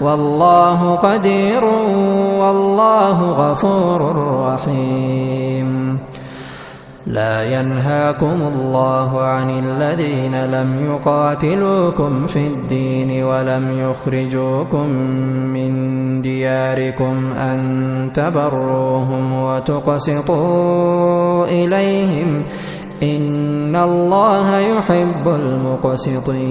والله قدير والله غفور رحيم. لا ينهاكم الله عن الذين لم يقاتلوكم في الدين ولم يخرجوكم من دياركم أن تبروهم وتقسطوا إليهم. إن الله يحب المقسطين.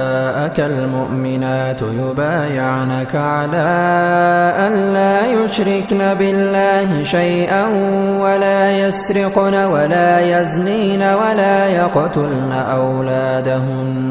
جاءك المؤمنات يبايعنك على أن لا يشركن بالله شيئا ولا يسرقن ولا يزنين ولا يقتلن أولادهن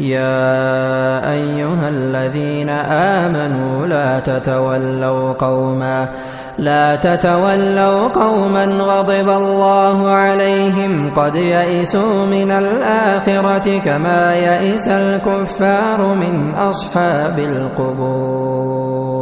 يا أيها الذين آمنوا لا تتولوا قوما لا تتولوا قوما غضب الله عليهم قد يئسوا من الآخرة كما يئس الكفار من أصحاب القبور